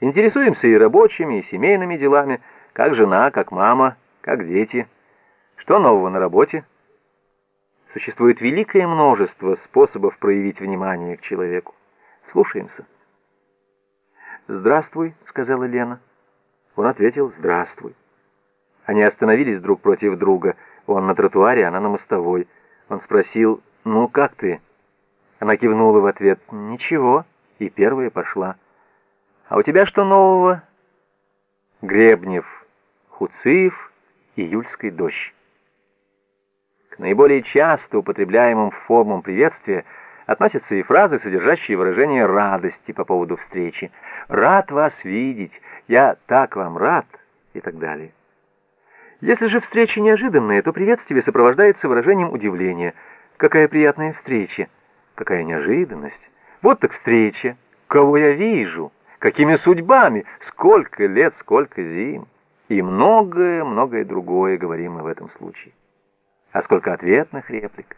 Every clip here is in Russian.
Интересуемся и рабочими, и семейными делами, как жена, как мама, как дети. Что нового на работе? Существует великое множество способов проявить внимание к человеку. Слушаемся. «Здравствуй», — сказала Лена. Он ответил «Здравствуй». Они остановились друг против друга. Он на тротуаре, она на мостовой. Он спросил «Ну, как ты?» Она кивнула в ответ «Ничего», и первая пошла. «А у тебя что нового?» Гребнев, Хуциев, июльский дождь. К наиболее часто употребляемым формам приветствия относятся и фразы, содержащие выражение радости по поводу встречи. «Рад вас видеть», «Я так вам рад» и так далее. Если же встреча неожиданная, то приветствие сопровождается выражением удивления. «Какая приятная встреча! Какая неожиданность! Вот так встреча! Кого я вижу! Какими судьбами! Сколько лет, сколько зим!» И многое-многое другое говорим мы в этом случае а сколько ответных реплик.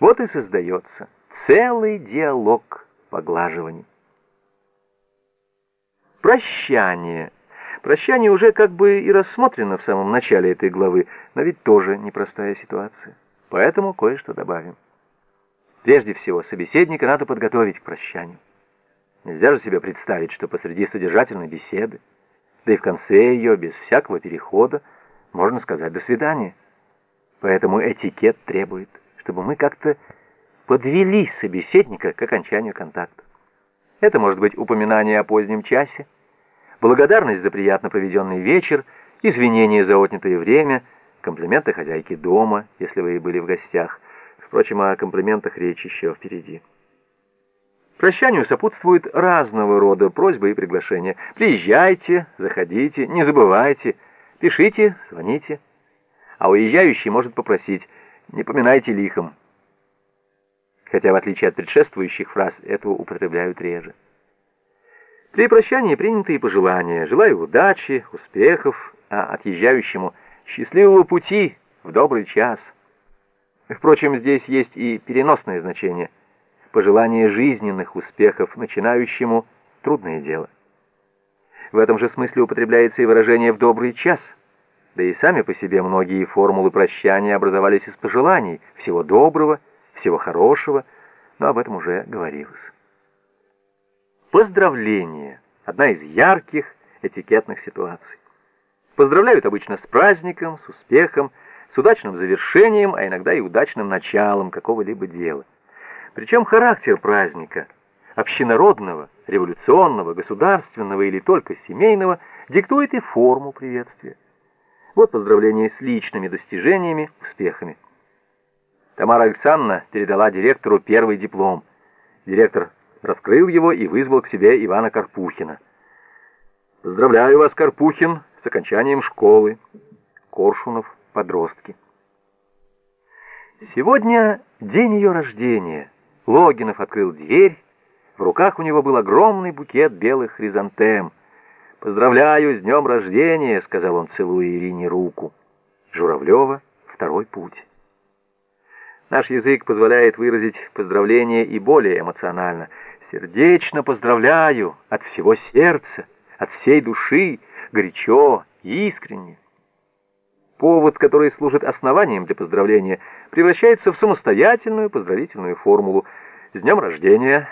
Вот и создается целый диалог поглаживаний. Прощание. Прощание уже как бы и рассмотрено в самом начале этой главы, но ведь тоже непростая ситуация. Поэтому кое-что добавим. Прежде всего, собеседника надо подготовить к прощанию. Нельзя же себе представить, что посреди содержательной беседы, да и в конце ее, без всякого перехода, можно сказать «до свидания». Поэтому этикет требует, чтобы мы как-то подвели собеседника к окончанию контакта. Это может быть упоминание о позднем часе, благодарность за приятно проведенный вечер, извинения за отнятое время, комплименты хозяйке дома, если вы и были в гостях. Впрочем, о комплиментах речь еще впереди. Прощанию сопутствуют разного рода просьбы и приглашения. Приезжайте, заходите, не забывайте, пишите, звоните а уезжающий может попросить «не поминайте лихом». Хотя, в отличие от предшествующих фраз, этого употребляют реже. При прощании приняты и пожелания. Желаю удачи, успехов, а отъезжающему счастливого пути в добрый час. Впрочем, здесь есть и переносное значение. Пожелание жизненных успехов начинающему – трудное дело. В этом же смысле употребляется и выражение «в добрый час», да и сами по себе многие формулы прощания образовались из пожеланий всего доброго, всего хорошего, но об этом уже говорилось. Поздравление – одна из ярких этикетных ситуаций. Поздравляют обычно с праздником, с успехом, с удачным завершением, а иногда и удачным началом какого-либо дела. Причем характер праздника – общенародного, революционного, государственного или только семейного – диктует и форму приветствия. Вот поздравления с личными достижениями, успехами. Тамара Александровна передала директору первый диплом. Директор раскрыл его и вызвал к себе Ивана Карпухина. «Поздравляю вас, Карпухин, с окончанием школы». Коршунов, подростки. Сегодня день ее рождения. Логинов открыл дверь. В руках у него был огромный букет белых хризантем — «Поздравляю с днем рождения», — сказал он, целуя Ирине руку. Журавлева «Второй путь». Наш язык позволяет выразить поздравление и более эмоционально. «Сердечно поздравляю от всего сердца, от всей души, горячо, искренне». Повод, который служит основанием для поздравления, превращается в самостоятельную поздравительную формулу. «С днем рождения»,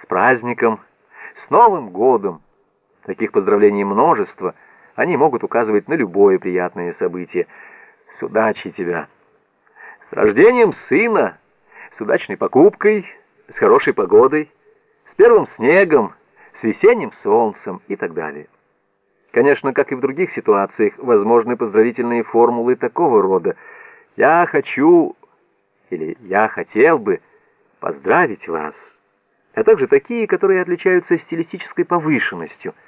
«С праздником», «С Новым годом», Таких поздравлений множество. Они могут указывать на любое приятное событие. С удачей тебя. С рождением сына, с удачной покупкой, с хорошей погодой, с первым снегом, с весенним солнцем и так далее. Конечно, как и в других ситуациях, возможны поздравительные формулы такого рода. «Я хочу» или «Я хотел бы» поздравить вас, а также такие, которые отличаются стилистической повышенностью –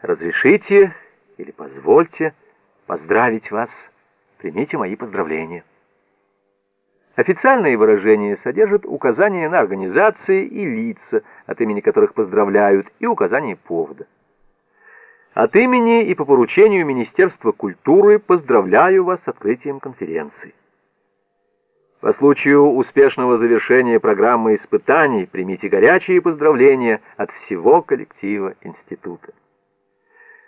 Разрешите или позвольте поздравить вас. Примите мои поздравления. Официальные выражения содержат указания на организации и лица, от имени которых поздравляют, и указание повода. От имени и по поручению Министерства культуры поздравляю вас с открытием конференции. По случаю успешного завершения программы испытаний примите горячие поздравления от всего коллектива института.